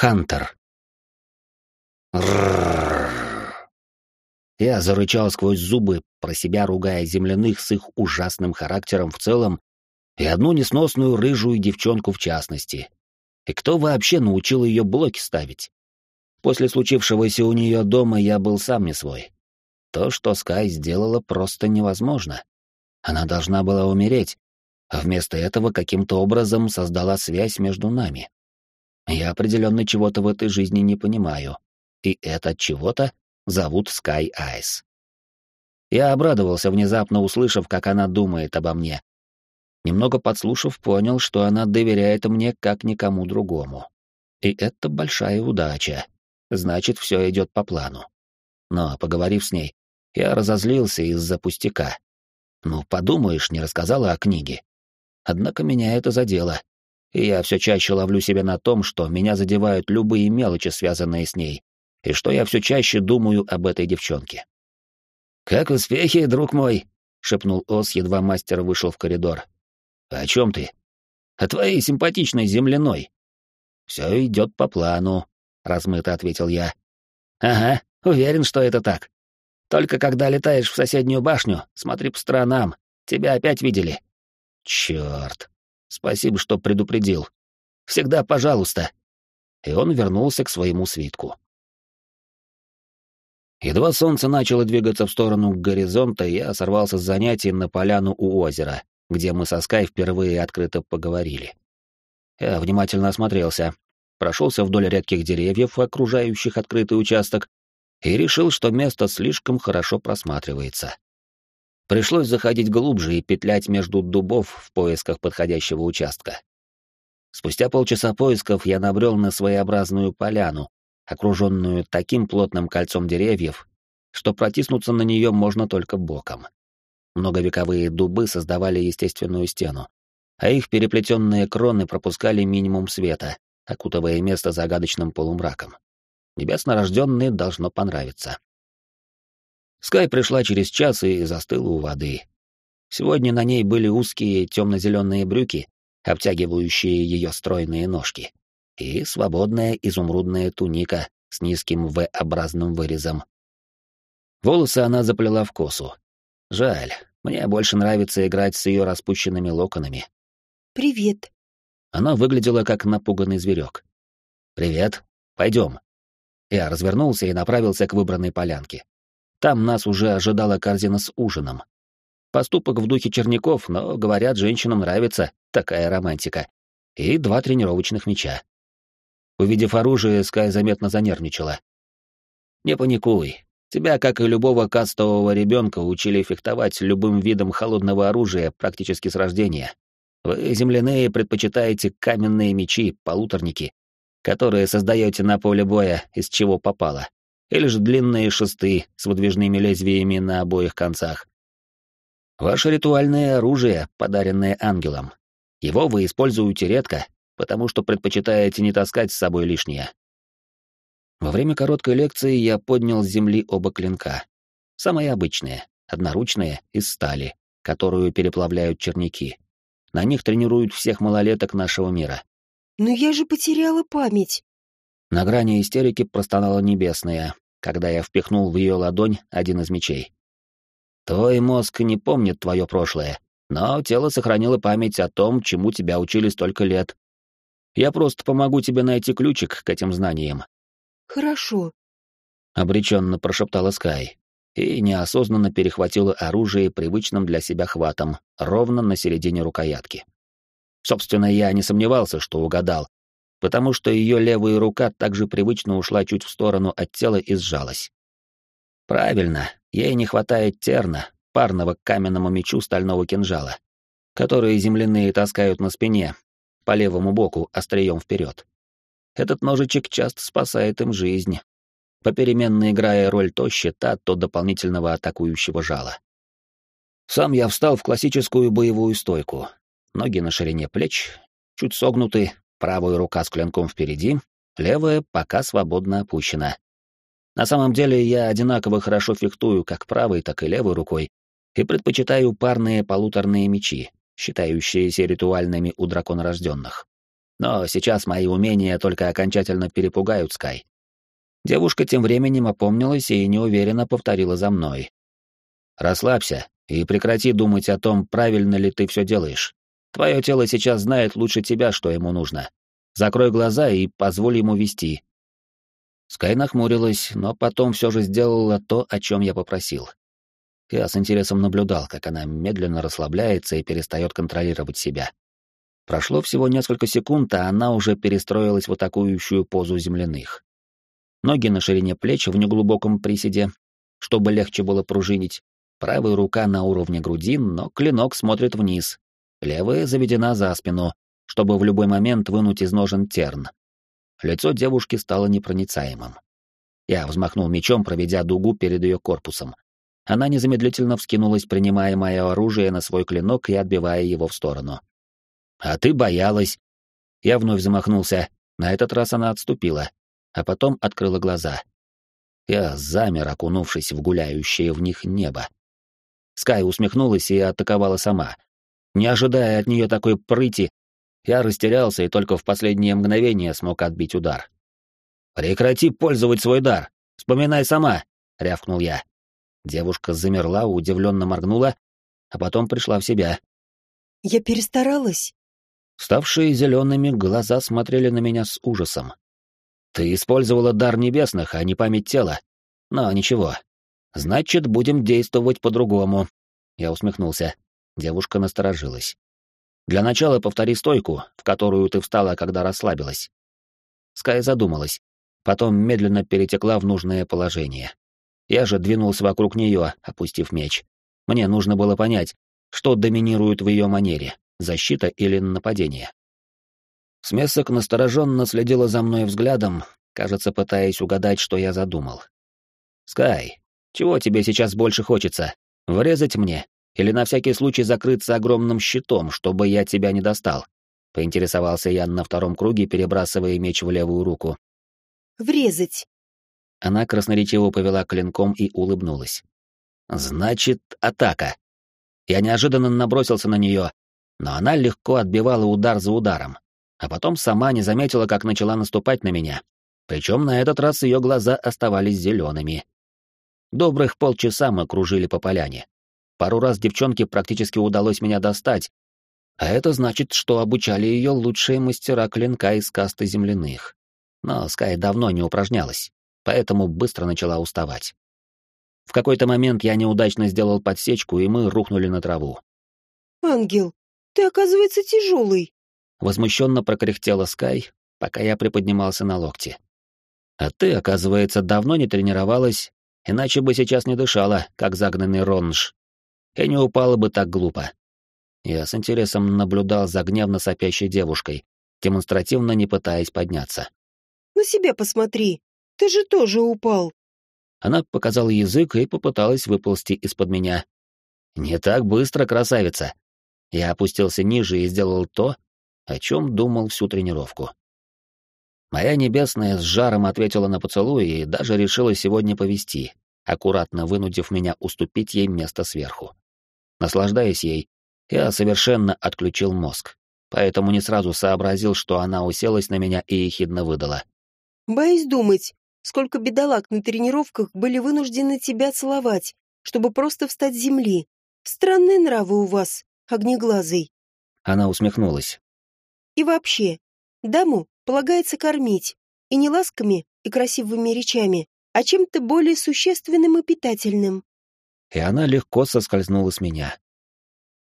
Хантер. Я зарычал сквозь зубы, про себя ругая земляных с их ужасным характером в целом и одну несносную рыжую девчонку в частности. И кто вообще научил ее блоки ставить? После случившегося у нее дома я был сам не свой. То, что Скай сделала, просто невозможно. Она должна была умереть, а вместо этого каким-то образом создала связь между нами. Я определенно чего-то в этой жизни не понимаю, и это чего-то зовут Скай Айс. Я обрадовался, внезапно услышав, как она думает обо мне. Немного подслушав, понял, что она доверяет мне как никому другому. И это большая удача. Значит, все идет по плану. Но, поговорив с ней, я разозлился из-за пустяка. Ну, подумаешь, не рассказала о книге. Однако меня это задело, и я все чаще ловлю себя на том, что меня задевают любые мелочи, связанные с ней, и что я все чаще думаю об этой девчонке. «Как успехи, друг мой?» — шепнул Ос, едва мастер вышел в коридор. «О чем ты?» «О твоей симпатичной земляной». «Все идет по плану», — размыто ответил я. «Ага, уверен, что это так. Только когда летаешь в соседнюю башню, смотри по сторонам. Тебя опять видели». «Черт! Спасибо, что предупредил. Всегда пожалуйста». И он вернулся к своему свитку. Едва солнце начало двигаться в сторону горизонта, я сорвался с занятий на поляну у озера, где мы со Скай впервые открыто поговорили. Я внимательно осмотрелся, прошелся вдоль редких деревьев, окружающих открытый участок, и решил, что место слишком хорошо просматривается. Пришлось заходить глубже и петлять между дубов в поисках подходящего участка. Спустя полчаса поисков я набрел на своеобразную поляну, окруженную таким плотным кольцом деревьев, что протиснуться на нее можно только боком. Многовековые дубы создавали естественную стену, а их переплетенные кроны пропускали минимум света, окутывая место загадочным полумраком. Небеснорожденный должно понравиться. Скай пришла через час и застыла у воды. Сегодня на ней были узкие темно-зеленые брюки, обтягивающие ее стройные ножки и свободная изумрудная туника с низким V-образным вырезом. Волосы она заплела в косу. Жаль, мне больше нравится играть с ее распущенными локонами. «Привет». Она выглядела как напуганный зверек. «Привет. Пойдем». Я развернулся и направился к выбранной полянке. Там нас уже ожидала корзина с ужином. Поступок в духе черняков, но, говорят, женщинам нравится такая романтика. И два тренировочных мяча. Увидев оружие, Скай заметно занервничала. «Не паникуй. Тебя, как и любого кастового ребенка, учили фехтовать любым видом холодного оружия практически с рождения. Вы, земляные, предпочитаете каменные мечи, полуторники, которые создаете на поле боя, из чего попало, или же длинные шесты с выдвижными лезвиями на обоих концах. Ваше ритуальное оружие, подаренное ангелом. Его вы используете редко, потому что предпочитаете не таскать с собой лишнее. Во время короткой лекции я поднял с земли оба клинка. Самые обычные, одноручные, из стали, которую переплавляют черняки. На них тренируют всех малолеток нашего мира. «Но я же потеряла память!» На грани истерики простонала небесная, когда я впихнул в ее ладонь один из мечей. «Твой мозг не помнит твое прошлое, но тело сохранило память о том, чему тебя учили столько лет, я просто помогу тебе найти ключик к этим знаниям. Хорошо. Обреченно прошептала Скай и неосознанно перехватила оружие привычным для себя хватом, ровно на середине рукоятки. Собственно, я не сомневался, что угадал, потому что ее левая рука также привычно ушла чуть в сторону от тела и сжалась. Правильно, ей не хватает терна, парного к каменному мечу стального кинжала, которые земляные таскают на спине, по левому боку острием вперед. Этот ножичек часто спасает им жизнь, попеременно играя роль то щита, то дополнительного атакующего жала. Сам я встал в классическую боевую стойку. Ноги на ширине плеч, чуть согнуты, правая рука с клинком впереди, левая пока свободно опущена. На самом деле я одинаково хорошо фехтую как правой, так и левой рукой и предпочитаю парные полуторные мечи, считающиеся ритуальными у драконорожденных. Но сейчас мои умения только окончательно перепугают Скай. Девушка тем временем опомнилась и неуверенно повторила за мной. «Расслабься и прекрати думать о том, правильно ли ты все делаешь. Твое тело сейчас знает лучше тебя, что ему нужно. Закрой глаза и позволь ему вести». Скай нахмурилась, но потом все же сделала то, о чем я попросил. Я с интересом наблюдал, как она медленно расслабляется и перестает контролировать себя. Прошло всего несколько секунд, а она уже перестроилась в атакующую позу земляных. Ноги на ширине плеч в неглубоком приседе, чтобы легче было пружинить. Правая рука на уровне груди, но клинок смотрит вниз. Левая заведена за спину, чтобы в любой момент вынуть из ножен терн. Лицо девушки стало непроницаемым. Я взмахнул мечом, проведя дугу перед ее корпусом. Она незамедлительно вскинулась, принимая мое оружие на свой клинок и отбивая его в сторону. А ты боялась. Я вновь замахнулся. На этот раз она отступила, а потом открыла глаза. Я замер, окунувшись в гуляющее в них небо. Скай усмехнулась и атаковала сама. Не ожидая от нее такой прыти, я растерялся и только в последнее мгновение смог отбить удар. «Прекрати пользовать свой дар! Вспоминай сама!» — рявкнул я. Девушка замерла, удивленно моргнула, а потом пришла в себя. «Я перестаралась?» Ставшие зелеными глаза смотрели на меня с ужасом. «Ты использовала дар небесных, а не память тела. Но ничего. Значит, будем действовать по-другому». Я усмехнулся. Девушка насторожилась. «Для начала повтори стойку, в которую ты встала, когда расслабилась». Скай задумалась, потом медленно перетекла в нужное положение. Я же двинулся вокруг нее, опустив меч. Мне нужно было понять, что доминирует в ее манере защита или нападение. Смесок настороженно следила за мной взглядом, кажется, пытаясь угадать, что я задумал. «Скай, чего тебе сейчас больше хочется? Врезать мне? Или на всякий случай закрыться огромным щитом, чтобы я тебя не достал?» — поинтересовался я на втором круге, перебрасывая меч в левую руку. «Врезать!» Она красноречиво повела клинком и улыбнулась. «Значит, атака!» Я неожиданно набросился на нее, но она легко отбивала удар за ударом, а потом сама не заметила, как начала наступать на меня. Причем на этот раз ее глаза оставались зелеными. Добрых полчаса мы кружили по поляне. Пару раз девчонке практически удалось меня достать, а это значит, что обучали ее лучшие мастера клинка из касты земляных. Но Скай давно не упражнялась, поэтому быстро начала уставать. В какой-то момент я неудачно сделал подсечку, и мы рухнули на траву. «Ангел, ты, оказывается, тяжелый. Возмущенно прокряхтела Скай, пока я приподнимался на локте. А ты, оказывается, давно не тренировалась, иначе бы сейчас не дышала, как загнанный ронж. И не упала бы так глупо. Я с интересом наблюдал за гневно сопящей девушкой, демонстративно не пытаясь подняться. «На себя посмотри, ты же тоже упал». Она показала язык и попыталась выползти из-под меня. «Не так быстро, красавица!» Я опустился ниже и сделал то, о чем думал всю тренировку. Моя небесная с жаром ответила на поцелуй и даже решила сегодня повести, аккуратно вынудив меня уступить ей место сверху. Наслаждаясь ей, я совершенно отключил мозг, поэтому не сразу сообразил, что она уселась на меня и ехидно выдала. «Боюсь думать, сколько бедолаг на тренировках были вынуждены тебя целовать, чтобы просто встать с земли. Странные нравы у вас огнеглазый. Она усмехнулась. И вообще, даму полагается кормить, и не ласками и красивыми речами, а чем-то более существенным и питательным. И она легко соскользнула с меня.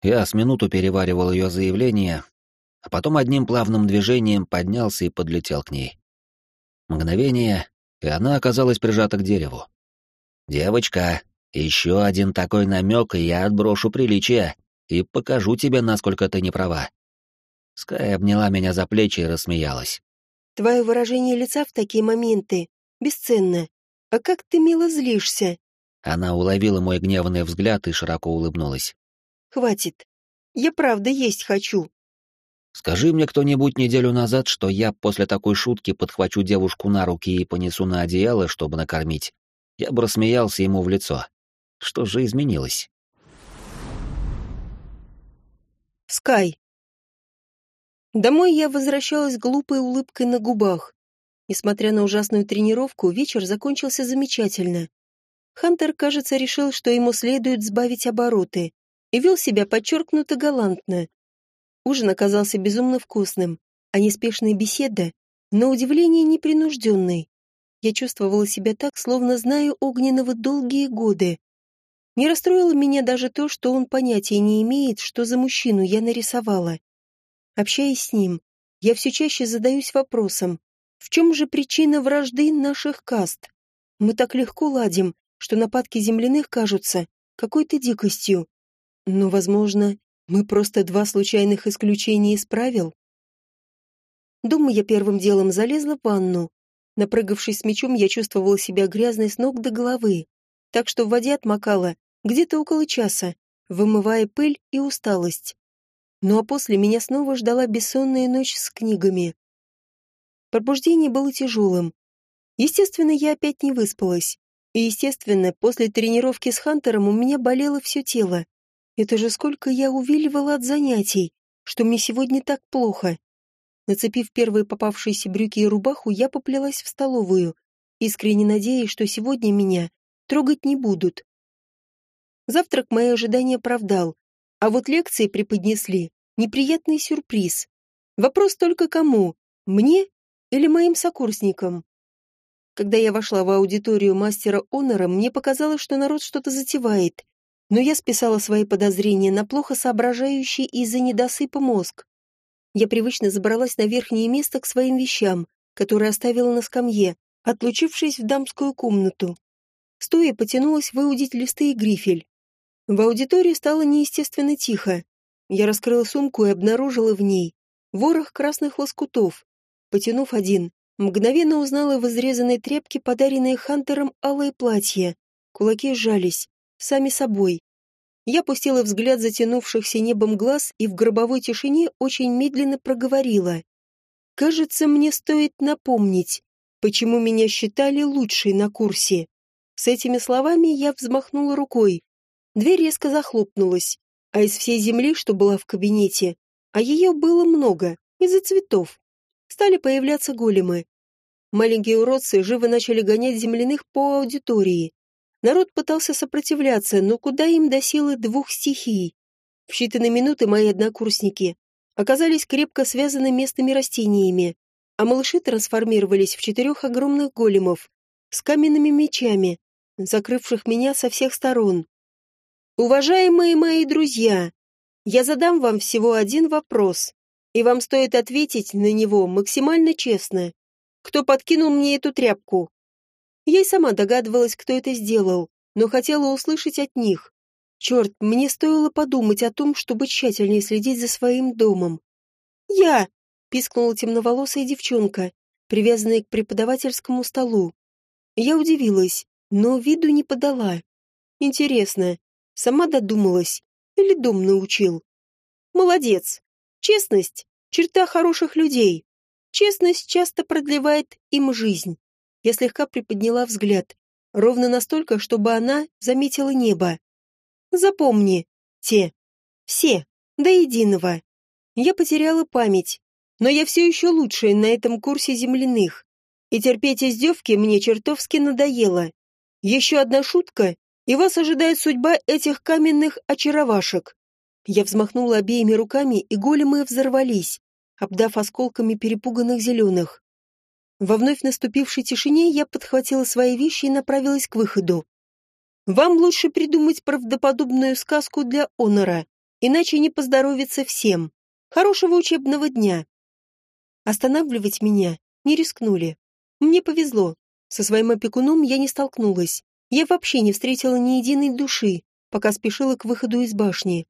Я с минуту переваривал ее заявление, а потом одним плавным движением поднялся и подлетел к ней. Мгновение, и она оказалась прижата к дереву. «Девочка, еще один такой намек, и я отброшу приличие», и покажу тебе, насколько ты не права. Скай обняла меня за плечи и рассмеялась. Твое выражение лица в такие моменты бесценно. А как ты мило злишься. Она уловила мой гневный взгляд и широко улыбнулась. Хватит. Я правда есть хочу. Скажи мне кто-нибудь неделю назад, что я после такой шутки подхвачу девушку на руки и понесу на одеяло, чтобы накормить. Я бы рассмеялся ему в лицо. Что же изменилось? Скай. Домой я возвращалась глупой улыбкой на губах. Несмотря на ужасную тренировку, вечер закончился замечательно. Хантер, кажется, решил, что ему следует сбавить обороты, и вел себя подчеркнуто галантно. Ужин оказался безумно вкусным, а неспешная беседа, на удивление, непринужденной. Я чувствовала себя так, словно знаю Огненного долгие годы. Не расстроило меня даже то, что он понятия не имеет, что за мужчину я нарисовала. Общаясь с ним, я все чаще задаюсь вопросом, в чем же причина вражды наших каст? Мы так легко ладим, что нападки земляных кажутся какой-то дикостью. Но, возможно, мы просто два случайных исключения из правил. Дома я первым делом залезла в ванну. Напрыгавшись с мечом, я чувствовала себя грязной с ног до головы, так что в воде отмокала где-то около часа, вымывая пыль и усталость. Ну а после меня снова ждала бессонная ночь с книгами. Пробуждение было тяжелым. Естественно, я опять не выспалась. И, естественно, после тренировки с Хантером у меня болело все тело. Это же сколько я увиливала от занятий, что мне сегодня так плохо. Нацепив первые попавшиеся брюки и рубаху, я поплелась в столовую, искренне надеясь, что сегодня меня трогать не будут. Завтрак мои ожидания оправдал, а вот лекции преподнесли неприятный сюрприз. Вопрос только кому, мне или моим сокурсникам? Когда я вошла в аудиторию мастера Онора, мне показалось, что народ что-то затевает, но я списала свои подозрения на плохо соображающий из-за недосыпа мозг. Я привычно забралась на верхнее место к своим вещам, которые оставила на скамье, отлучившись в дамскую комнату. Стоя потянулась выудить листы и грифель. В аудитории стало неестественно тихо. Я раскрыла сумку и обнаружила в ней ворох красных лоскутов. Потянув один, мгновенно узнала в изрезанной тряпке подаренное Хантером алое платье. Кулаки сжались сами собой. Я пустила взгляд затянувшихся небом глаз и в гробовой тишине очень медленно проговорила. «Кажется, мне стоит напомнить, почему меня считали лучшей на курсе». С этими словами я взмахнула рукой. Дверь резко захлопнулась, а из всей земли, что была в кабинете, а ее было много, из-за цветов, стали появляться големы. Маленькие уродцы живо начали гонять земляных по аудитории, Народ пытался сопротивляться, но куда им до силы двух стихий? В считанные минуты мои однокурсники оказались крепко связаны местными растениями, а малыши трансформировались в четырех огромных големов с каменными мечами, закрывших меня со всех сторон. «Уважаемые мои друзья, я задам вам всего один вопрос, и вам стоит ответить на него максимально честно. Кто подкинул мне эту тряпку?» Я и сама догадывалась, кто это сделал, но хотела услышать от них. Черт, мне стоило подумать о том, чтобы тщательнее следить за своим домом. «Я!» — пискнула темноволосая девчонка, привязанная к преподавательскому столу. Я удивилась, но виду не подала. Интересно, сама додумалась или дом научил? Молодец! Честность — черта хороших людей. Честность часто продлевает им жизнь. Я слегка приподняла взгляд, ровно настолько, чтобы она заметила небо. Запомни, те, все, до единого. Я потеряла память, но я все еще лучшая на этом курсе земляных. И терпеть издевки мне чертовски надоело. Еще одна шутка, и вас ожидает судьба этих каменных очаровашек. Я взмахнула обеими руками, и големы взорвались, обдав осколками перепуганных зеленых. Во вновь наступившей тишине я подхватила свои вещи и направилась к выходу. Вам лучше придумать правдоподобную сказку для Онора, иначе не поздоровится всем. Хорошего учебного дня. Останавливать меня не рискнули. Мне повезло. Со своим опекуном я не столкнулась. Я вообще не встретила ни единой души, пока спешила к выходу из башни.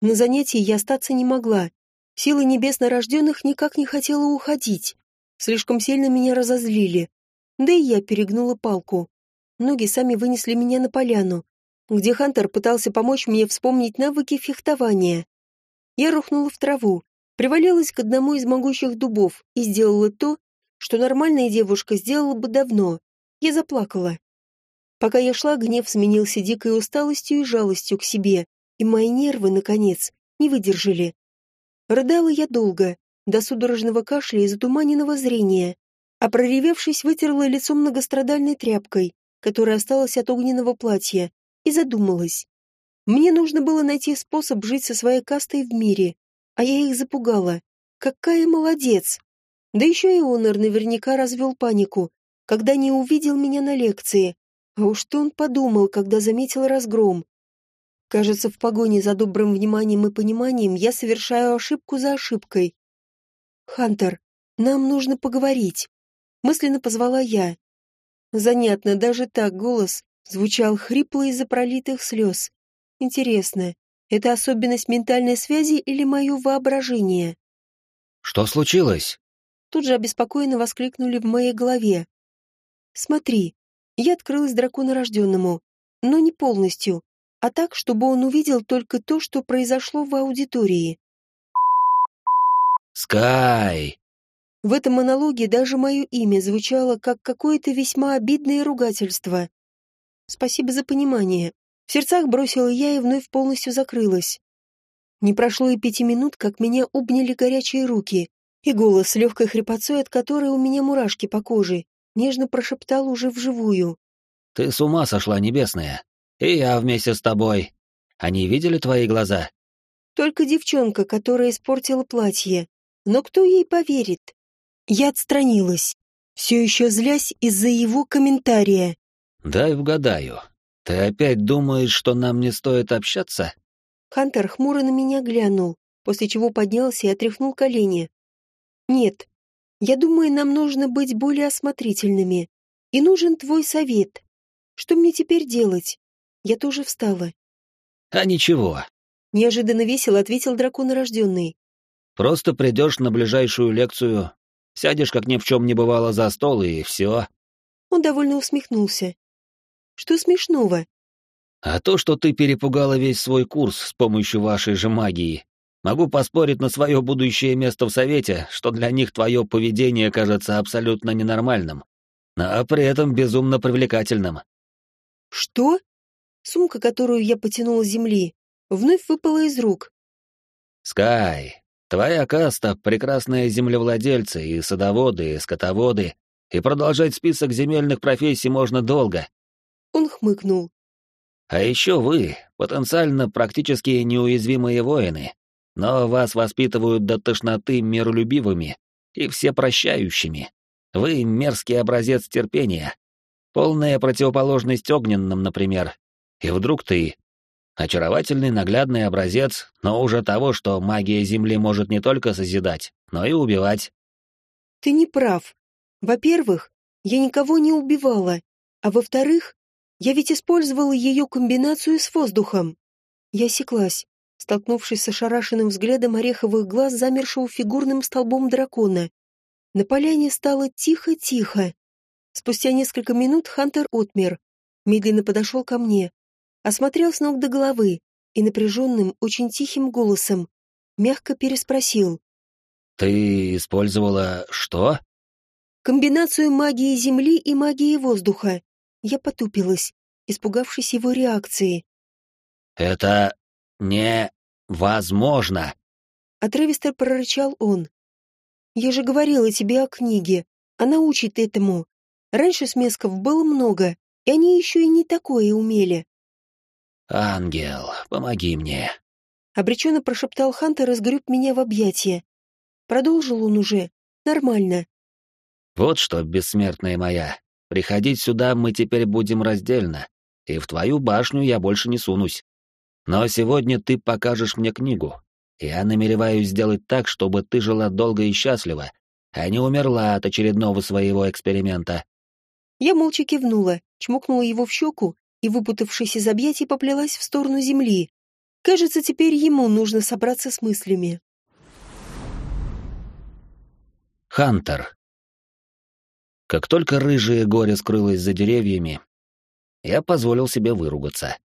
На занятии я остаться не могла. Силы небесно рожденных никак не хотела уходить. Слишком сильно меня разозлили. Да и я перегнула палку. Ноги сами вынесли меня на поляну, где Хантер пытался помочь мне вспомнить навыки фехтования. Я рухнула в траву, привалилась к одному из могучих дубов и сделала то, что нормальная девушка сделала бы давно. Я заплакала. Пока я шла, гнев сменился дикой усталостью и жалостью к себе, и мои нервы, наконец, не выдержали. Рыдала я долго, до судорожного кашля и затуманенного зрения, а проревевшись, вытерла лицо многострадальной тряпкой, которая осталась от огненного платья, и задумалась. Мне нужно было найти способ жить со своей кастой в мире, а я их запугала. Какая молодец! Да еще и Онор наверняка развел панику, когда не увидел меня на лекции. А уж что он подумал, когда заметил разгром. Кажется, в погоне за добрым вниманием и пониманием я совершаю ошибку за ошибкой. «Хантер, нам нужно поговорить», — мысленно позвала я. Занятно, даже так голос звучал хрипло из-за пролитых слез. Интересно, это особенность ментальной связи или мое воображение? «Что случилось?» Тут же обеспокоенно воскликнули в моей голове. «Смотри, я открылась драконорожденному, но не полностью, а так, чтобы он увидел только то, что произошло в аудитории. «Скай!» В этом монологе даже мое имя звучало как какое-то весьма обидное ругательство. Спасибо за понимание. В сердцах бросила я и вновь полностью закрылась. Не прошло и пяти минут, как меня обняли горячие руки, и голос с легкой хрипотцой, от которой у меня мурашки по коже, нежно прошептал уже вживую. «Ты с ума сошла, небесная!» И я вместе с тобой. Они видели твои глаза? Только девчонка, которая испортила платье. Но кто ей поверит? Я отстранилась, все еще злясь из-за его комментария. Дай угадаю. Ты опять думаешь, что нам не стоит общаться? Хантер хмуро на меня глянул, после чего поднялся и отряхнул колени. Нет, я думаю, нам нужно быть более осмотрительными. И нужен твой совет. Что мне теперь делать? Я тоже встала. А ничего. Неожиданно весело ответил драконорожденный. Просто придешь на ближайшую лекцию, сядешь, как ни в чем не бывало, за стол, и все. Он довольно усмехнулся. Что смешного? А то, что ты перепугала весь свой курс с помощью вашей же магии. Могу поспорить на свое будущее место в Совете, что для них твое поведение кажется абсолютно ненормальным, но при этом безумно привлекательным. Что? Сумка, которую я потянул с земли, вновь выпала из рук. «Скай, твоя каста — прекрасные землевладельцы и садоводы, и скотоводы, и продолжать список земельных профессий можно долго». Он хмыкнул. «А еще вы — потенциально практически неуязвимые воины, но вас воспитывают до тошноты миролюбивыми и всепрощающими. Вы — мерзкий образец терпения, полная противоположность огненным, например, и вдруг ты — очаровательный наглядный образец, но уже того, что магия Земли может не только созидать, но и убивать. Ты не прав. Во-первых, я никого не убивала, а во-вторых, я ведь использовала ее комбинацию с воздухом. Я секлась, столкнувшись с ошарашенным взглядом ореховых глаз, замершего фигурным столбом дракона. На поляне стало тихо-тихо. Спустя несколько минут Хантер отмер, медленно подошел ко мне, осмотрел с ног до головы и напряженным, очень тихим голосом мягко переспросил. «Ты использовала что?» «Комбинацию магии земли и магии воздуха». Я потупилась, испугавшись его реакции. «Это невозможно!» Отрывисто прорычал он. «Я же говорила тебе о книге. Она учит этому. Раньше смесков было много, и они еще и не такое умели. «Ангел, помоги мне!» Обреченно прошептал Хантер и сгреб меня в объятия. Продолжил он уже. Нормально. «Вот что, бессмертная моя, приходить сюда мы теперь будем раздельно, и в твою башню я больше не сунусь. Но сегодня ты покажешь мне книгу. Я намереваюсь сделать так, чтобы ты жила долго и счастливо, а не умерла от очередного своего эксперимента». Я молча кивнула, чмокнула его в щеку и, выпутавшись из объятий, поплелась в сторону земли. Кажется, теперь ему нужно собраться с мыслями. Хантер. Как только рыжее горе скрылось за деревьями, я позволил себе выругаться.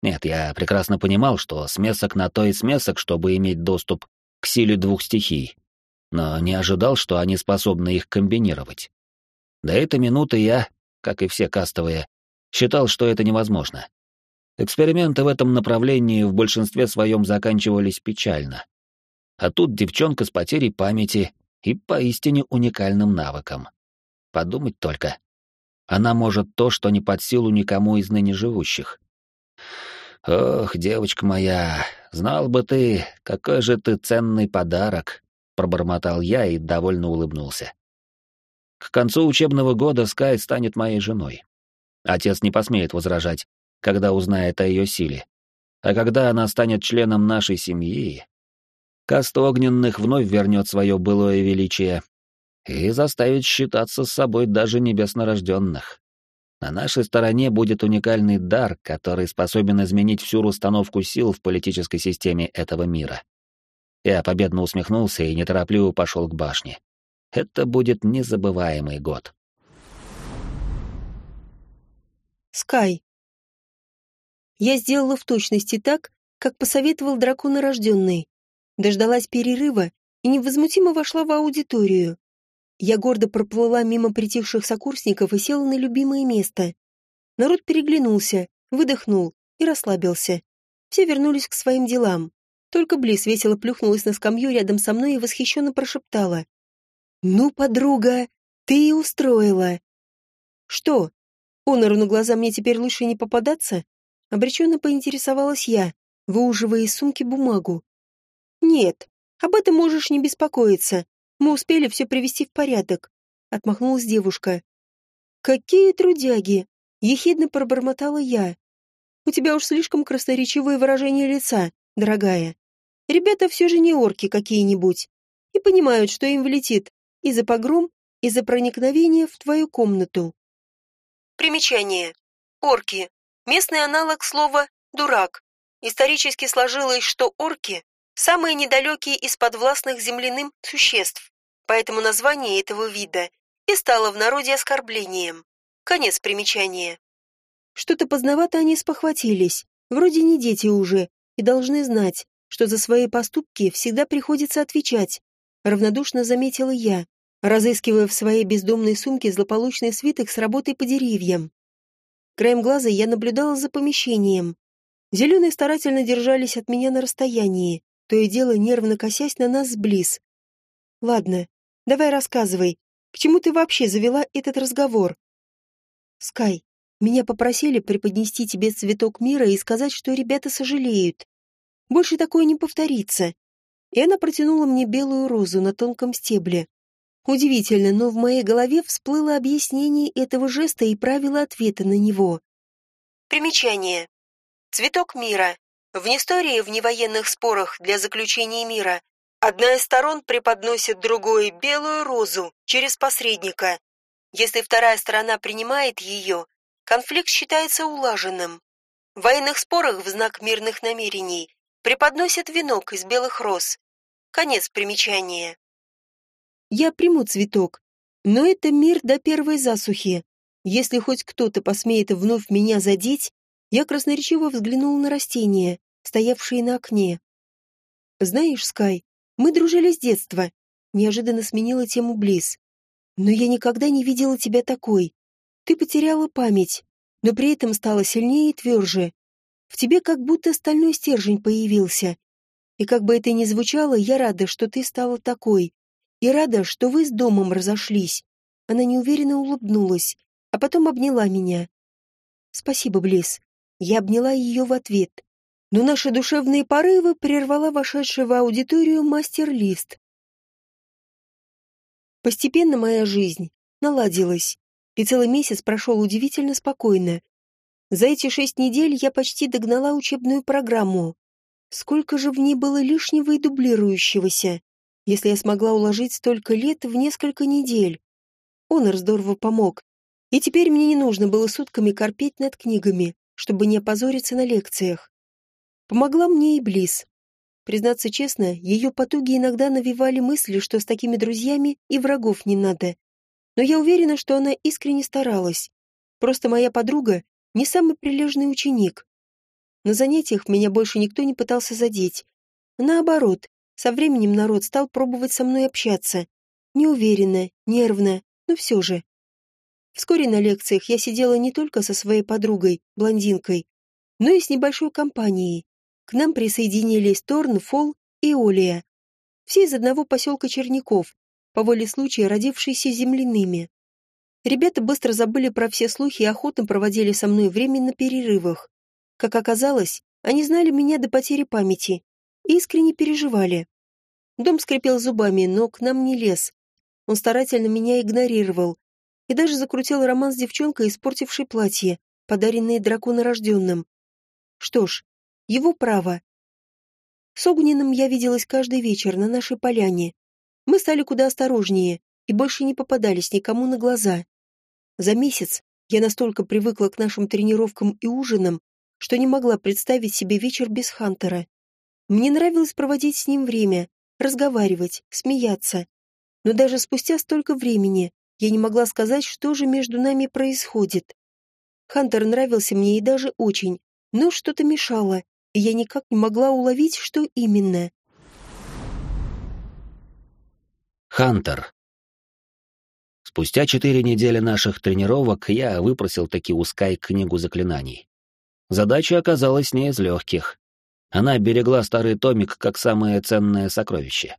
Нет, я прекрасно понимал, что смесок на то и смесок, чтобы иметь доступ к силе двух стихий, но не ожидал, что они способны их комбинировать. До этой минуты я, как и все кастовые, считал, что это невозможно. Эксперименты в этом направлении в большинстве своем заканчивались печально. А тут девчонка с потерей памяти и поистине уникальным навыком. Подумать только. Она может то, что не под силу никому из ныне живущих. «Ох, девочка моя, знал бы ты, какой же ты ценный подарок!» — пробормотал я и довольно улыбнулся. К концу учебного года Скай станет моей женой. Отец не посмеет возражать, когда узнает о ее силе. А когда она станет членом нашей семьи, каста огненных вновь вернет свое былое величие и заставит считаться с собой даже небеснорожденных. На нашей стороне будет уникальный дар, который способен изменить всю расстановку сил в политической системе этого мира. Я победно усмехнулся и неторопливо пошел к башне. Это будет незабываемый год. Скай. Я сделала в точности так, как посоветовал драконорожденный. Дождалась перерыва и невозмутимо вошла в аудиторию. Я гордо проплыла мимо притихших сокурсников и села на любимое место. Народ переглянулся, выдохнул и расслабился. Все вернулись к своим делам. Только Близ весело плюхнулась на скамью рядом со мной и восхищенно прошептала. «Ну, подруга, ты и устроила!» «Что? Онору на глаза мне теперь лучше не попадаться?» Обреченно поинтересовалась я, выуживая из сумки бумагу. «Нет, об этом можешь не беспокоиться. Мы успели все привести в порядок», — отмахнулась девушка. «Какие трудяги!» — ехидно пробормотала я. «У тебя уж слишком красноречивое выражение лица, дорогая. Ребята все же не орки какие-нибудь и понимают, что им влетит и за погром, и за проникновение в твою комнату». Примечание. Орки. Местный аналог слова «дурак». Исторически сложилось, что орки самые недалекие из подвластных земляным существ, поэтому название этого вида и стало в народе оскорблением. Конец примечания. Что-то поздновато они спохватились, вроде не дети уже, и должны знать, что за свои поступки всегда приходится отвечать, равнодушно заметила я, разыскивая в своей бездомной сумке злополучный свиток с работой по деревьям. Краем глаза я наблюдала за помещением. Зеленые старательно держались от меня на расстоянии, то и дело нервно косясь на нас сблиз. Ладно, давай рассказывай, к чему ты вообще завела этот разговор? Скай, меня попросили преподнести тебе цветок мира и сказать, что ребята сожалеют. Больше такое не повторится. И она протянула мне белую розу на тонком стебле. Удивительно, но в моей голове всплыло объяснение этого жеста и правила ответа на него. Примечание. Цветок мира в Нестории в невоенных спорах для заключения мира одна из сторон преподносит другой белую розу через посредника. Если вторая сторона принимает ее, конфликт считается улаженным. В военных спорах в знак мирных намерений преподносят венок из белых роз. Конец примечания. Я приму цветок, но это мир до первой засухи. Если хоть кто-то посмеет вновь меня задеть, я красноречиво взглянул на растение, стоявшие на окне. «Знаешь, Скай, мы дружили с детства», — неожиданно сменила тему Близ. «Но я никогда не видела тебя такой. Ты потеряла память, но при этом стала сильнее и тверже. В тебе как будто стальной стержень появился. И как бы это ни звучало, я рада, что ты стала такой. И рада, что вы с домом разошлись». Она неуверенно улыбнулась, а потом обняла меня. «Спасибо, Близ». Я обняла ее в ответ но наши душевные порывы прервала вошедшая в аудиторию мастер-лист. Постепенно моя жизнь наладилась, и целый месяц прошел удивительно спокойно. За эти шесть недель я почти догнала учебную программу. Сколько же в ней было лишнего и дублирующегося, если я смогла уложить столько лет в несколько недель. Онор здорово помог, и теперь мне не нужно было сутками корпеть над книгами, чтобы не опозориться на лекциях. Помогла мне и Близ. Признаться честно, ее потуги иногда навевали мысли, что с такими друзьями и врагов не надо. Но я уверена, что она искренне старалась. Просто моя подруга не самый прилежный ученик. На занятиях меня больше никто не пытался задеть. Наоборот, со временем народ стал пробовать со мной общаться. Неуверенно, нервно, но все же. Вскоре на лекциях я сидела не только со своей подругой, блондинкой, но и с небольшой компанией. К нам присоединились Торн, Фол и Олия. Все из одного поселка Черняков, по воле случая родившиеся земляными. Ребята быстро забыли про все слухи и охотно проводили со мной время на перерывах. Как оказалось, они знали меня до потери памяти искренне переживали. Дом скрипел зубами, но к нам не лез. Он старательно меня игнорировал и даже закрутил роман с девчонкой, испортившей платье, подаренное драконорожденным. Что ж, его право. С Огненным я виделась каждый вечер на нашей поляне. Мы стали куда осторожнее и больше не попадались никому на глаза. За месяц я настолько привыкла к нашим тренировкам и ужинам, что не могла представить себе вечер без Хантера. Мне нравилось проводить с ним время, разговаривать, смеяться. Но даже спустя столько времени я не могла сказать, что же между нами происходит. Хантер нравился мне и даже очень, но что-то мешало, и я никак не могла уловить, что именно. Хантер. Спустя четыре недели наших тренировок я выпросил таки у Скай книгу заклинаний. Задача оказалась не из легких. Она берегла старый томик как самое ценное сокровище.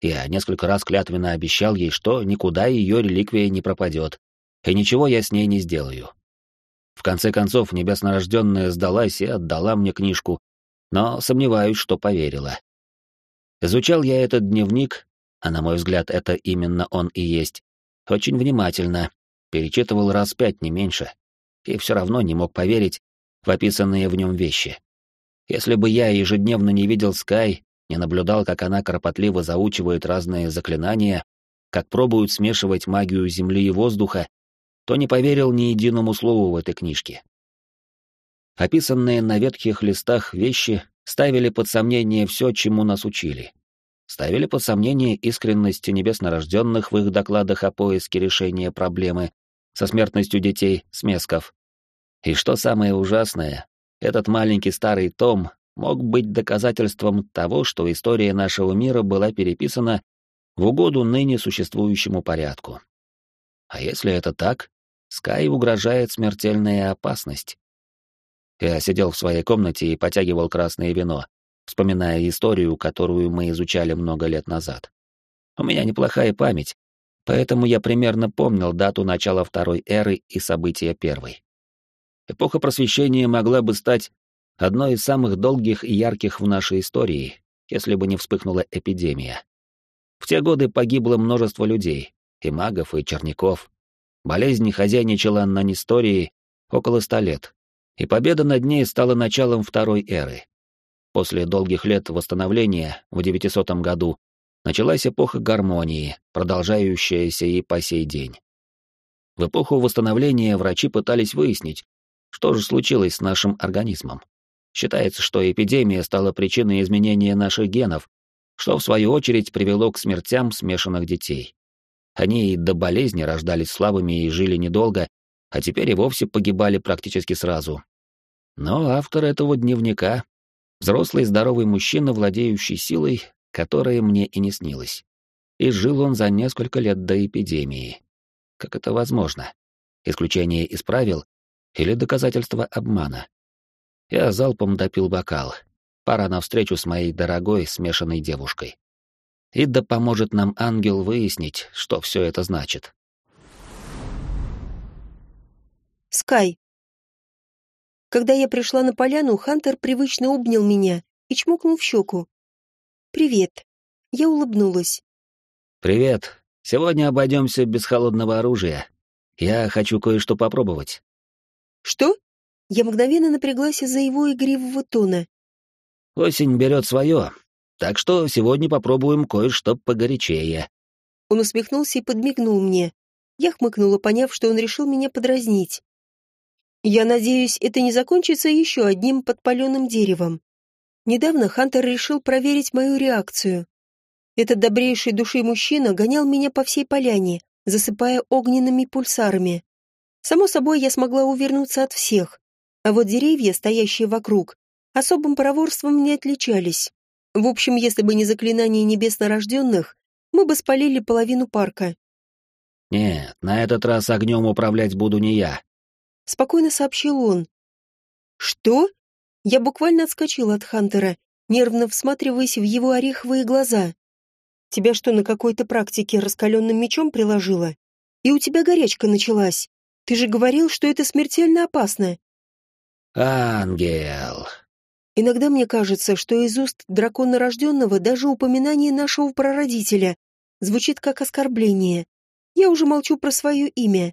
Я несколько раз клятвенно обещал ей, что никуда ее реликвия не пропадет, и ничего я с ней не сделаю. В конце концов, небеснорожденная сдалась и отдала мне книжку, но сомневаюсь, что поверила. Изучал я этот дневник, а на мой взгляд, это именно он и есть, очень внимательно, перечитывал раз пять, не меньше, и все равно не мог поверить в описанные в нем вещи. Если бы я ежедневно не видел Скай, не наблюдал, как она кропотливо заучивает разные заклинания, как пробует смешивать магию земли и воздуха, то не поверил ни единому слову в этой книжке. Описанные на ветхих листах вещи ставили под сомнение все, чему нас учили. Ставили под сомнение искренность небеснорожденных в их докладах о поиске решения проблемы со смертностью детей, смесков. И что самое ужасное, этот маленький старый том мог быть доказательством того, что история нашего мира была переписана в угоду ныне существующему порядку. А если это так, Скай угрожает смертельная опасность. Я сидел в своей комнате и потягивал красное вино, вспоминая историю, которую мы изучали много лет назад. У меня неплохая память, поэтому я примерно помнил дату начала Второй эры и события Первой. Эпоха Просвещения могла бы стать одной из самых долгих и ярких в нашей истории, если бы не вспыхнула эпидемия. В те годы погибло множество людей, и магов, и черняков. Болезнь хозяйничала на Нестории около ста лет, и победа над ней стала началом второй эры. После долгих лет восстановления в 900 году началась эпоха гармонии, продолжающаяся и по сей день. В эпоху восстановления врачи пытались выяснить, что же случилось с нашим организмом. Считается, что эпидемия стала причиной изменения наших генов, что в свою очередь привело к смертям смешанных детей. Они и до болезни рождались слабыми и жили недолго, а теперь и вовсе погибали практически сразу. Но автор этого дневника — взрослый здоровый мужчина, владеющий силой, которая мне и не снилась. И жил он за несколько лет до эпидемии. Как это возможно? Исключение из правил или доказательство обмана? Я залпом допил бокал. Пора навстречу с моей дорогой смешанной девушкой. И да поможет нам ангел выяснить, что все это значит. Скай. Когда я пришла на поляну, Хантер привычно обнял меня и чмокнул в щеку. «Привет». Я улыбнулась. «Привет. Сегодня обойдемся без холодного оружия. Я хочу кое-что попробовать». «Что?» Я мгновенно напряглась из-за его игривого тона. «Осень берет свое, так что сегодня попробуем кое-что погорячее». Он усмехнулся и подмигнул мне. Я хмыкнула, поняв, что он решил меня подразнить. «Я надеюсь, это не закончится еще одним подпаленным деревом». Недавно Хантер решил проверить мою реакцию. Этот добрейший души мужчина гонял меня по всей поляне, засыпая огненными пульсарами. Само собой, я смогла увернуться от всех, а вот деревья, стоящие вокруг, особым проворством не отличались. В общем, если бы не заклинание небеснорожденных, мы бы спалили половину парка. «Нет, на этот раз огнем управлять буду не я», — спокойно сообщил он. «Что?» Я буквально отскочила от Хантера, нервно всматриваясь в его ореховые глаза. Тебя что, на какой-то практике раскаленным мечом приложило? И у тебя горячка началась. Ты же говорил, что это смертельно опасно. Ангел. Иногда мне кажется, что из уст дракона рожденного даже упоминание нашего прародителя звучит как оскорбление. Я уже молчу про свое имя.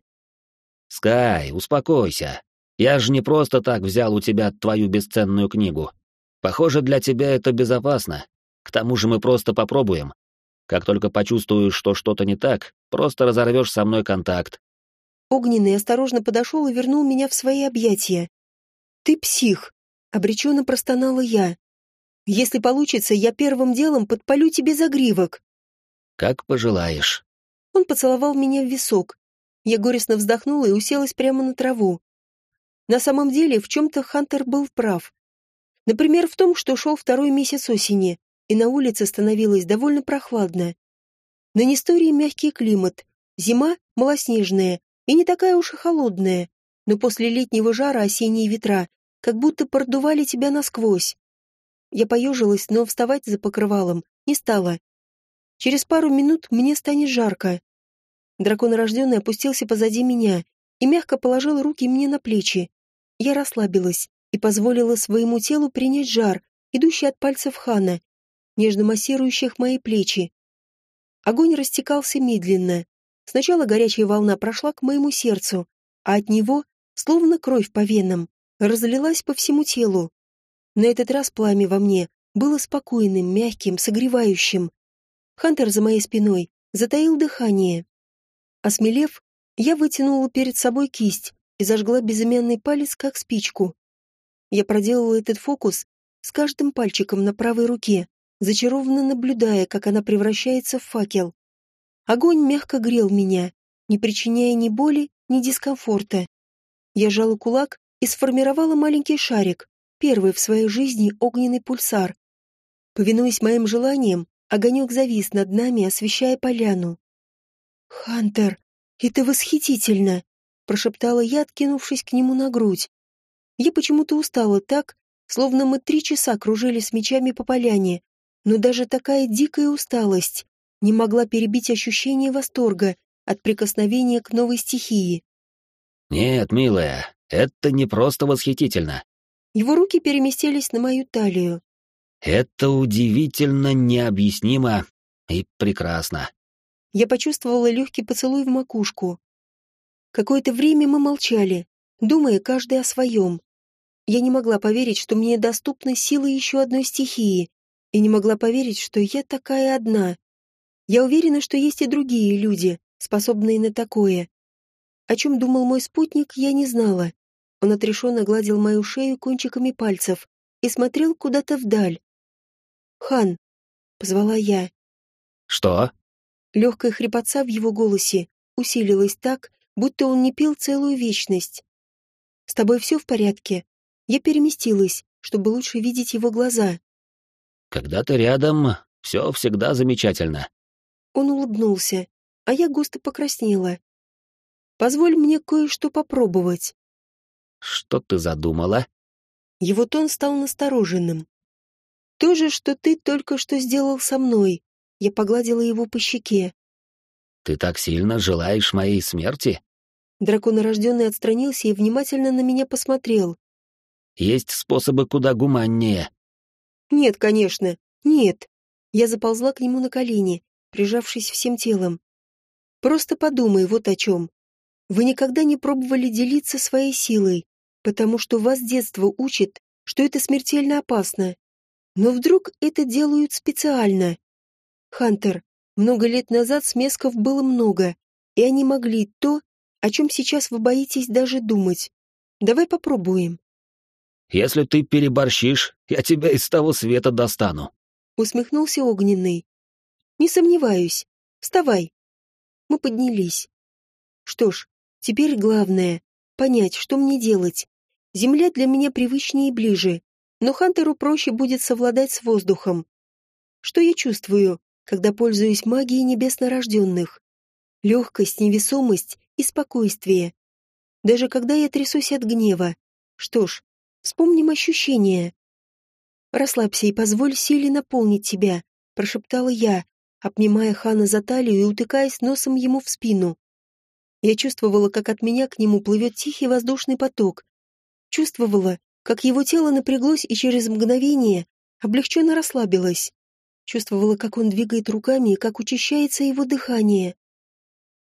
Скай, успокойся. Я же не просто так взял у тебя твою бесценную книгу. Похоже, для тебя это безопасно. К тому же мы просто попробуем. Как только почувствуешь, что что-то не так, просто разорвешь со мной контакт. Огненный осторожно подошел и вернул меня в свои объятия. «Ты псих!» — обреченно простонала я. «Если получится, я первым делом подпалю тебе загривок». «Как пожелаешь». Он поцеловал меня в висок. Я горестно вздохнула и уселась прямо на траву. На самом деле, в чем-то Хантер был прав. Например, в том, что шел второй месяц осени, и на улице становилось довольно прохладно. На Нестории мягкий климат, зима малоснежная и не такая уж и холодная, но после летнего жара осенние ветра как будто продували тебя насквозь. Я поежилась, но вставать за покрывалом не стала. Через пару минут мне станет жарко. Дракон рожденный опустился позади меня и мягко положил руки мне на плечи. Я расслабилась и позволила своему телу принять жар, идущий от пальцев Хана, нежно массирующих мои плечи. Огонь растекался медленно. Сначала горячая волна прошла к моему сердцу, а от него, словно кровь по венам, разлилась по всему телу. На этот раз пламя во мне было спокойным, мягким, согревающим. Хантер за моей спиной затаил дыхание. Осмелев, я вытянула перед собой кисть и зажгла безымянный палец, как спичку. Я проделала этот фокус с каждым пальчиком на правой руке, зачарованно наблюдая, как она превращается в факел. Огонь мягко грел меня, не причиняя ни боли, ни дискомфорта. Я жала кулак и сформировала маленький шарик, первый в своей жизни огненный пульсар. Повинуясь моим желаниям, огонек завис над нами, освещая поляну. «Хантер, это восхитительно!» — прошептала я, откинувшись к нему на грудь. Я почему-то устала так, словно мы три часа кружили с мечами по поляне, но даже такая дикая усталость не могла перебить ощущение восторга от прикосновения к новой стихии. «Нет, милая, это не просто восхитительно». Его руки переместились на мою талию. «Это удивительно, необъяснимо и прекрасно». Я почувствовала легкий поцелуй в макушку. Какое-то время мы молчали, думая каждый о своем. Я не могла поверить, что мне доступны силы еще одной стихии, и не могла поверить, что я такая одна. Я уверена, что есть и другие люди, способные на такое. О чем думал мой спутник, я не знала. Он отрешенно гладил мою шею кончиками пальцев и смотрел куда-то вдаль. «Хан!» — позвала я. «Что?» Легкая хрипотца в его голосе усилилась так, будто он не пил целую вечность. «С тобой все в порядке?» Я переместилась, чтобы лучше видеть его глаза. «Когда ты рядом, все всегда замечательно». Он улыбнулся, а я густо покраснела. «Позволь мне кое-что попробовать». «Что ты задумала?» Его тон стал настороженным. «То же, что ты только что сделал со мной». Я погладила его по щеке. «Ты так сильно желаешь моей смерти?» Драконорожденный отстранился и внимательно на меня посмотрел. «Есть способы куда гуманнее». «Нет, конечно, нет». Я заползла к нему на колени, прижавшись всем телом. «Просто подумай вот о чем. Вы никогда не пробовали делиться своей силой, потому что вас детство учит, что это смертельно опасно. Но вдруг это делают специально. Хантер, много лет назад смесков было много, и они могли то, о чем сейчас вы боитесь даже думать. Давай попробуем. Если ты переборщишь, я тебя из того света достану. Усмехнулся огненный. Не сомневаюсь. Вставай. Мы поднялись. Что ж, теперь главное — понять, что мне делать. Земля для меня привычнее и ближе, но Хантеру проще будет совладать с воздухом. Что я чувствую, когда пользуюсь магией небеснорожденных? Легкость, невесомость и спокойствие. Даже когда я трясусь от гнева. Что ж, вспомним ощущения. «Расслабься и позволь силе наполнить тебя», — прошептала я, обнимая Хана за талию и утыкаясь носом ему в спину. Я чувствовала, как от меня к нему плывет тихий воздушный поток. Чувствовала, как его тело напряглось и через мгновение облегченно расслабилось. Чувствовала, как он двигает руками и как учащается его дыхание.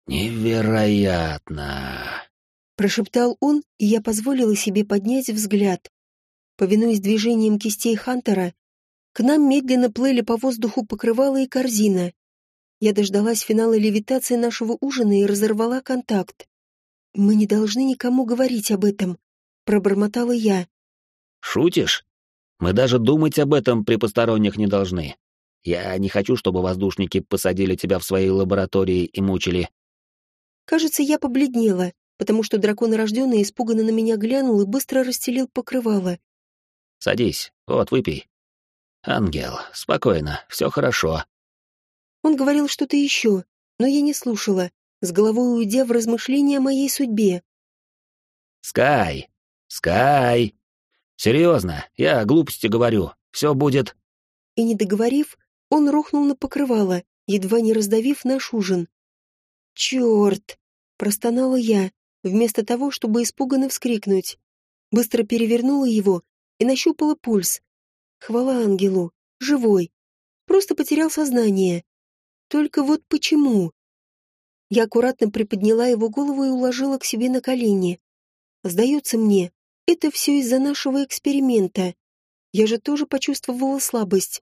«Невероятно!» Прошептал он, и я позволила себе поднять взгляд. Повинуясь движением кистей Хантера, к нам медленно плыли по воздуху покрывала и корзина. Я дождалась финала левитации нашего ужина и разорвала контакт. «Мы не должны никому говорить об этом», — пробормотала я. «Шутишь? Мы даже думать об этом при посторонних не должны. Я не хочу, чтобы воздушники посадили тебя в свои лаборатории и мучили». Кажется, я побледнела, потому что дракон рожденный испуганно на меня глянул и быстро расстелил покрывало. «Садись, вот, выпей». «Ангел, спокойно, все хорошо». Он говорил что-то еще, но я не слушала, с головой уйдя в размышления о моей судьбе. «Скай! Скай! Серьезно, я глупости говорю, все будет...» И не договорив, он рухнул на покрывало, едва не раздавив наш ужин. «Черт!» — простонала я, вместо того, чтобы испуганно вскрикнуть. Быстро перевернула его и нащупала пульс. Хвала ангелу, живой. Просто потерял сознание. Только вот почему? Я аккуратно приподняла его голову и уложила к себе на колени. Сдается мне, это все из-за нашего эксперимента. Я же тоже почувствовала слабость.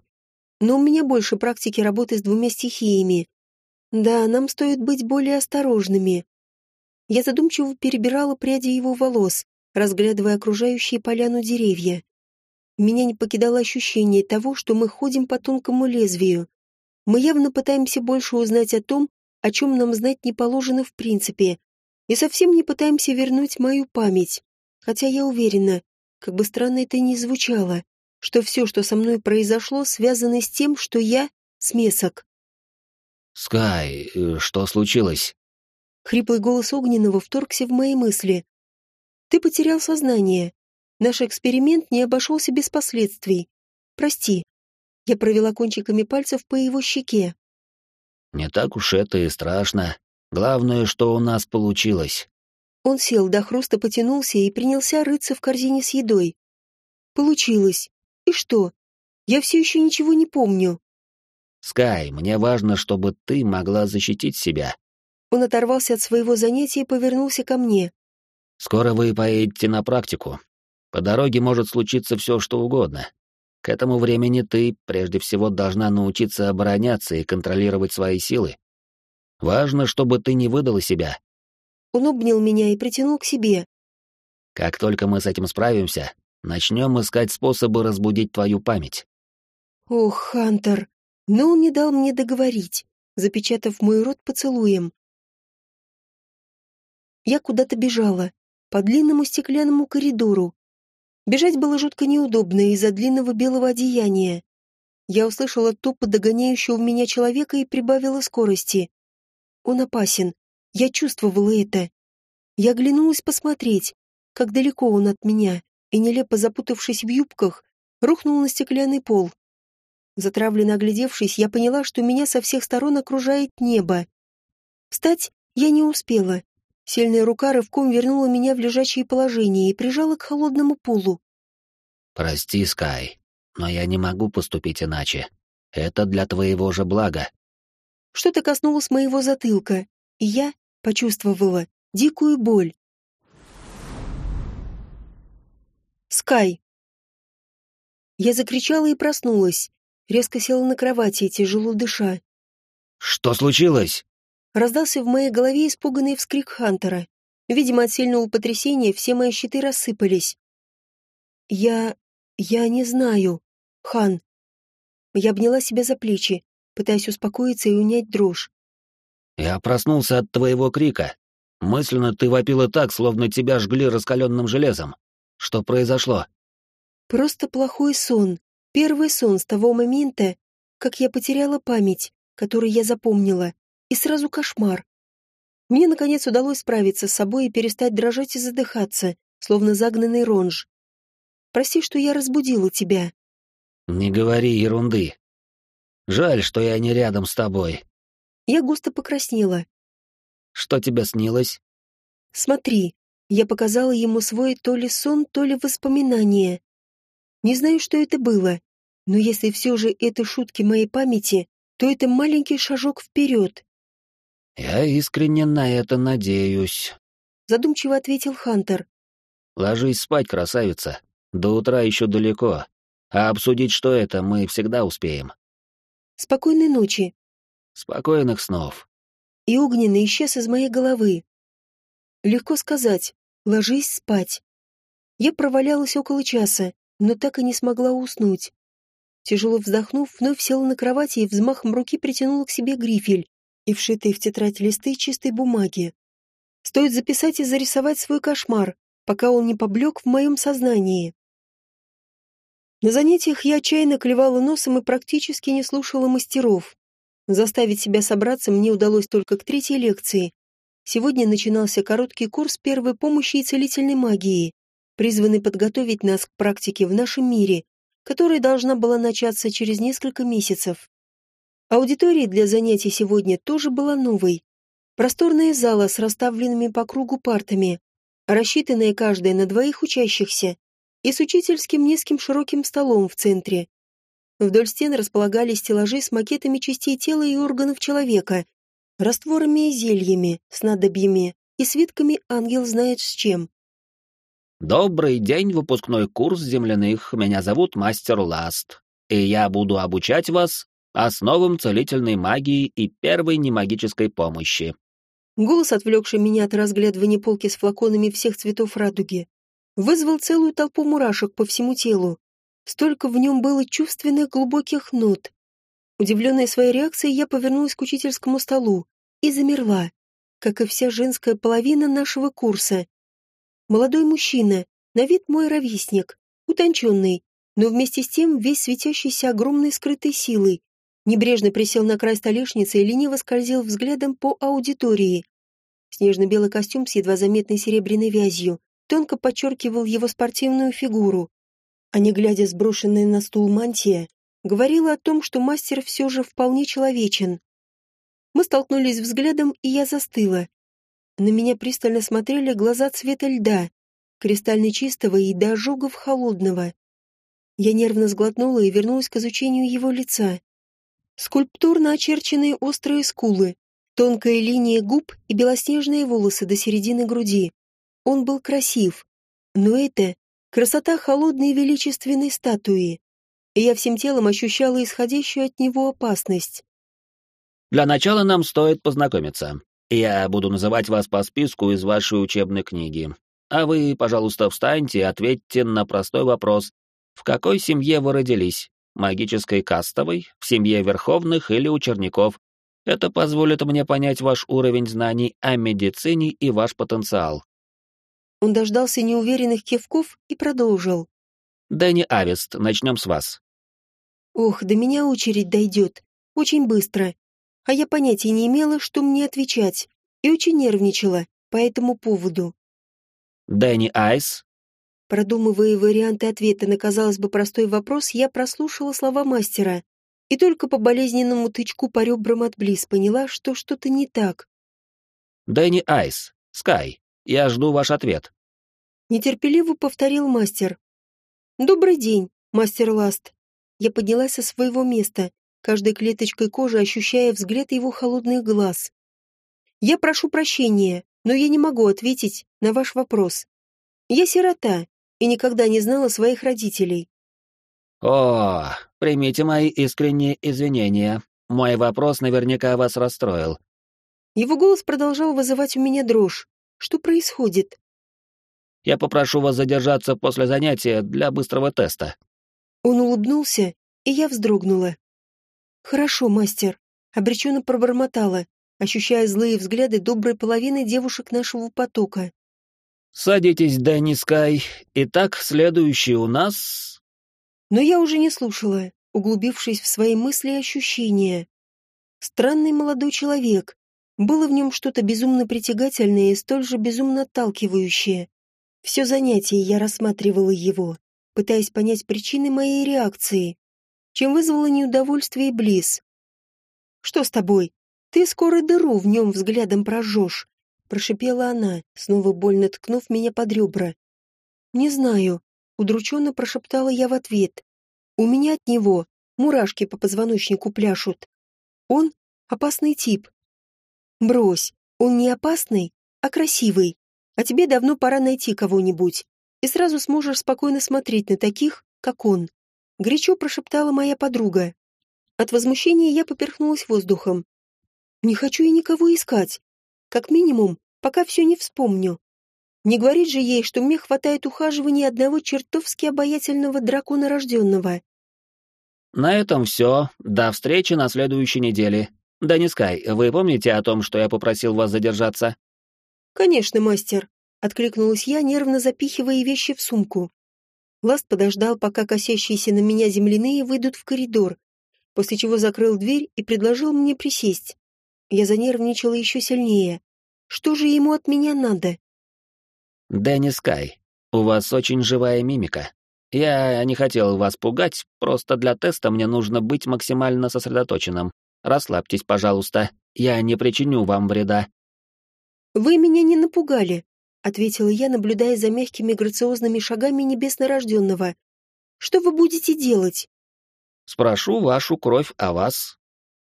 Но у меня больше практики работы с двумя стихиями. Да, нам стоит быть более осторожными. Я задумчиво перебирала пряди его волос, разглядывая окружающие поляну деревья. Меня не покидало ощущение того, что мы ходим по тонкому лезвию. Мы явно пытаемся больше узнать о том, о чем нам знать не положено в принципе, и совсем не пытаемся вернуть мою память. Хотя я уверена, как бы странно это ни звучало, что все, что со мной произошло, связано с тем, что я — смесок. «Скай, э, что случилось?» Хриплый голос Огненного вторгся в мои мысли. «Ты потерял сознание. Наш эксперимент не обошелся без последствий. Прости». Я провела кончиками пальцев по его щеке. «Не так уж это и страшно. Главное, что у нас получилось». Он сел до хруста, потянулся и принялся рыться в корзине с едой. «Получилось. И что? Я все еще ничего не помню». «Скай, мне важно, чтобы ты могла защитить себя. Он оторвался от своего занятия и повернулся ко мне. «Скоро вы поедете на практику. По дороге может случиться все, что угодно. К этому времени ты, прежде всего, должна научиться обороняться и контролировать свои силы. Важно, чтобы ты не выдала себя». Он обнял меня и притянул к себе. «Как только мы с этим справимся, начнем искать способы разбудить твою память». «Ох, Хантер!» Но он не дал мне договорить, запечатав мой рот поцелуем. Я куда-то бежала, по длинному стеклянному коридору. Бежать было жутко неудобно из-за длинного белого одеяния. Я услышала топот догоняющего меня человека и прибавила скорости. Он опасен. Я чувствовала это. Я оглянулась посмотреть, как далеко он от меня, и, нелепо запутавшись в юбках, рухнул на стеклянный пол. Затравленно оглядевшись, я поняла, что меня со всех сторон окружает небо. Встать я не успела. Сильная рука рывком вернула меня в лежачее положение и прижала к холодному полу. «Прости, Скай, но я не могу поступить иначе. Это для твоего же блага». Что-то коснулось моего затылка, и я почувствовала дикую боль. «Скай!» Я закричала и проснулась. Резко села на кровати, тяжело дыша. «Что случилось?» Раздался в моей голове испуганный вскрик Хантера. Видимо, от сильного потрясения все мои щиты рассыпались. «Я... я не знаю, Хан». Я обняла себя за плечи, пытаясь успокоиться и унять дрожь. «Я проснулся от твоего крика. Мысленно ты вопила так, словно тебя жгли раскаленным железом. Что произошло?» «Просто плохой сон. Первый сон с того момента, как я потеряла память, который я запомнила и сразу кошмар. Мне, наконец, удалось справиться с собой и перестать дрожать и задыхаться, словно загнанный ронж. Прости, что я разбудила тебя. Не говори ерунды. Жаль, что я не рядом с тобой. Я густо покраснела. Что тебе снилось? Смотри, я показала ему свой то ли сон, то ли воспоминание. Не знаю, что это было, но если все же это шутки моей памяти, то это маленький шажок вперед. Я искренне на это надеюсь. Задумчиво ответил Хантер. Ложись спать, красавица. До утра еще далеко. А обсудить, что это, мы всегда успеем. Спокойной ночи. Спокойных снов. И огненный исчез из моей головы. Легко сказать. Ложись спать. Я провалялась около часа, но так и не смогла уснуть. Тяжело вздохнув, вновь села на кровати и взмахом руки притянула к себе грифель и вшитые в тетрадь листы чистой бумаги. Стоит записать и зарисовать свой кошмар, пока он не поблек в моем сознании. На занятиях я отчаянно клевала носом и практически не слушала мастеров. Заставить себя собраться мне удалось только к третьей лекции. Сегодня начинался короткий курс первой помощи и целительной магии, призванный подготовить нас к практике в нашем мире, которая должна была начаться через несколько месяцев. Аудитория для занятий сегодня тоже была новой. Просторная зала с расставленными по кругу партами, рассчитанная каждая на двоих учащихся, и с учительским низким широким столом в центре. Вдоль стен располагались стеллажи с макетами частей тела и органов человека, растворами и зельями, снадобьями и свитками ангел знает с чем. «Добрый день, выпускной курс земляных. Меня зовут Мастер Ласт, и я буду обучать вас основам целительной магии и первой немагической помощи. Голос, отвлекший меня от разглядывания полки с флаконами всех цветов радуги, вызвал целую толпу мурашек по всему телу. Столько в нем было чувственных глубоких нот. Удивленная своей реакцией, я повернулась к учительскому столу и замерла, как и вся женская половина нашего курса. Молодой мужчина, на вид мой ровесник, утонченный, но вместе с тем весь светящийся огромной скрытой силой, Небрежно присел на край столешницы и лениво скользил взглядом по аудитории. Снежно-белый костюм с едва заметной серебряной вязью тонко подчеркивал его спортивную фигуру. А не глядя сброшенная на стул мантия, говорила о том, что мастер все же вполне человечен. Мы столкнулись взглядом, и я застыла. На меня пристально смотрели глаза цвета льда, кристально чистого и до ожогов холодного. Я нервно сглотнула и вернулась к изучению его лица. Скульптурно очерченные острые скулы, тонкая линия губ и белоснежные волосы до середины груди. Он был красив, но это красота холодной величественной статуи. И я всем телом ощущала исходящую от него опасность. Для начала нам стоит познакомиться. Я буду называть вас по списку из вашей учебной книги. А вы, пожалуйста, встаньте и ответьте на простой вопрос. В какой семье вы родились? Магической кастовой, в семье верховных или учеников. Это позволит мне понять ваш уровень знаний о медицине и ваш потенциал. Он дождался неуверенных кивков и продолжил. Дэнни Авест, начнем с вас. Ох, до меня очередь дойдет. Очень быстро. А я понятия не имела, что мне отвечать, и очень нервничала по этому поводу. Дэнни Айс, Продумывая варианты ответа на, казалось бы, простой вопрос, я прослушала слова мастера и только по болезненному тычку по ребрам от Близ поняла, что что-то не так. «Дэнни Айс, Скай, я жду ваш ответ». Нетерпеливо повторил мастер. «Добрый день, мастер Ласт». Я поднялась со своего места, каждой клеточкой кожи ощущая взгляд его холодных глаз. «Я прошу прощения, но я не могу ответить на ваш вопрос. Я сирота, и никогда не знала своих родителей. «О, примите мои искренние извинения. Мой вопрос наверняка вас расстроил». Его голос продолжал вызывать у меня дрожь. Что происходит? «Я попрошу вас задержаться после занятия для быстрого теста». Он улыбнулся, и я вздрогнула. «Хорошо, мастер», — обреченно пробормотала, ощущая злые взгляды доброй половины девушек нашего потока. «Садитесь, Дэнни Скай. Итак, следующий у нас...» Но я уже не слушала, углубившись в свои мысли и ощущения. Странный молодой человек. Было в нем что-то безумно притягательное и столь же безумно отталкивающее. Все занятие я рассматривала его, пытаясь понять причины моей реакции. чем вызвало неудовольствие и близ. «Что с тобой? Ты скоро дыру в нем взглядом прожжешь», — прошипела она, снова больно ткнув меня под ребра. «Не знаю», — удрученно прошептала я в ответ. «У меня от него мурашки по позвоночнику пляшут. Он — опасный тип. Брось, он не опасный, а красивый. А тебе давно пора найти кого-нибудь, и сразу сможешь спокойно смотреть на таких, как он. Горячо прошептала моя подруга. От возмущения я поперхнулась воздухом. Не хочу я никого искать. Как минимум, пока все не вспомню. Не говорит же ей, что мне хватает ухаживания одного чертовски обаятельного дракона рожденного. На этом все. До встречи на следующей неделе. Дани Скай, вы помните о том, что я попросил вас задержаться? Конечно, мастер, откликнулась я, нервно запихивая вещи в сумку. Ласт подождал, пока косящиеся на меня земляные выйдут в коридор, после чего закрыл дверь и предложил мне присесть. Я занервничала еще сильнее. Что же ему от меня надо? Дэнни Скай, у вас очень живая мимика. Я не хотел вас пугать, просто для теста мне нужно быть максимально сосредоточенным. Расслабьтесь, пожалуйста, я не причиню вам вреда. Вы меня не напугали, ответила я, наблюдая за мягкими грациозными шагами небеснорожденного. Что вы будете делать? Спрошу вашу кровь о вас.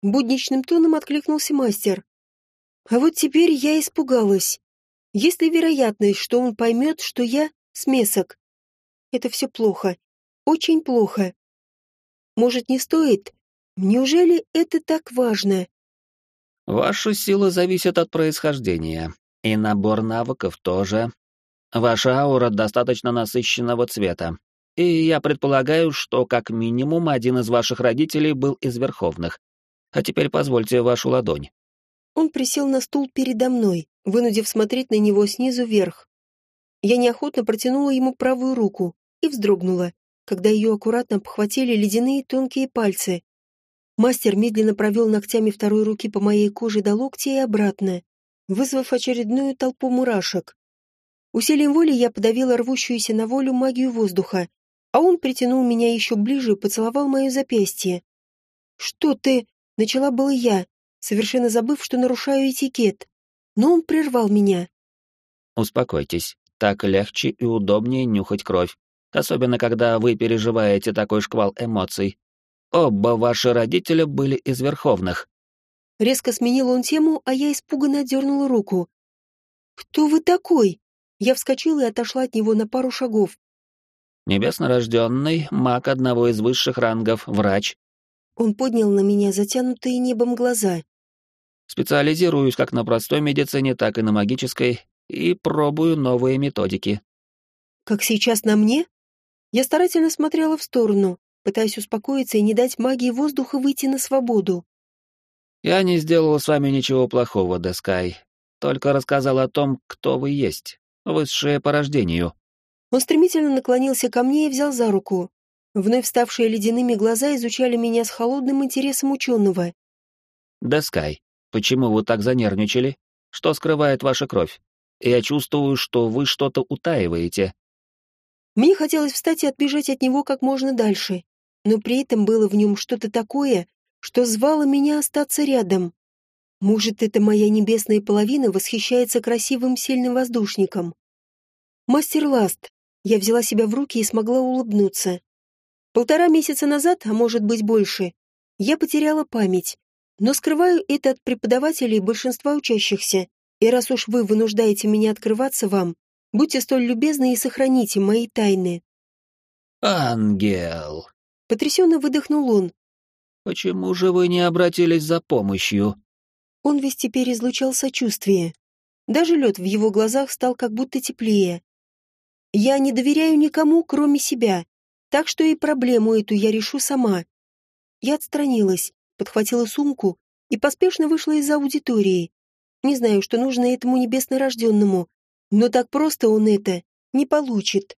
Будничным тоном откликнулся мастер. А вот теперь я испугалась. Есть ли вероятность, что он поймет, что я смесок? Это все плохо. Очень плохо. Может, не стоит? Неужели это так важно? Ваша сила зависит от происхождения, и набор навыков тоже. Ваша аура достаточно насыщенного цвета, и я предполагаю, что как минимум один из ваших родителей был из Верховных. А теперь позвольте вашу ладонь. Он присел на стул передо мной, вынудив смотреть на него снизу вверх. Я неохотно протянула ему правую руку, и вздрогнула, когда ее аккуратно обхватили ледяные тонкие пальцы. Мастер медленно провел ногтями второй руки по моей коже до локтя и обратно, вызвав очередную толпу мурашек. Усилием воли я подавила рвущуюся на волю магию воздуха, а он притянул меня еще ближе и поцеловал мое запястье. «Что ты?» — начала было я, совершенно забыв, что нарушаю этикет. Но он прервал меня. «Успокойтесь, так легче и удобнее нюхать кровь особенно когда вы переживаете такой шквал эмоций. Оба ваши родителя были из Верховных. Резко сменил он тему, а я испуганно дернула руку. «Кто вы такой?» Я вскочила и отошла от него на пару шагов. «Небеснорожденный, маг одного из высших рангов, врач». Он поднял на меня затянутые небом глаза. «Специализируюсь как на простой медицине, так и на магической, и пробую новые методики». «Как сейчас на мне?» Я старательно смотрела в сторону, пытаясь успокоиться и не дать магии воздуха выйти на свободу. «Я не сделал с вами ничего плохого, Дескай. Только рассказал о том, кто вы есть. Высшее по рождению». Он стремительно наклонился ко мне и взял за руку. Вновь вставшие ледяными глаза изучали меня с холодным интересом ученого. «Дескай, почему вы так занервничали? Что скрывает ваша кровь? Я чувствую, что вы что-то утаиваете. Мне хотелось встать и отбежать от него как можно дальше, но при этом было в нем что-то такое, что звало меня остаться рядом. Может, это моя небесная половина восхищается красивым сильным воздушником. Мастер Ласт. Я взяла себя в руки и смогла улыбнуться. Полтора месяца назад, а может быть больше, я потеряла память, но скрываю это от преподавателей и большинства учащихся. И раз уж вы вынуждаете меня открываться вам, Будьте столь любезны и сохраните мои тайны». «Ангел!» — потрясенно выдохнул он. «Почему же вы не обратились за помощью?» Он весь теперь излучал сочувствие. Даже лед в его глазах стал как будто теплее. «Я не доверяю никому, кроме себя, так что и проблему эту я решу сама». Я отстранилась, подхватила сумку и поспешно вышла из аудитории. Не знаю, что нужно этому небеснорожденному, но так просто он это не получит.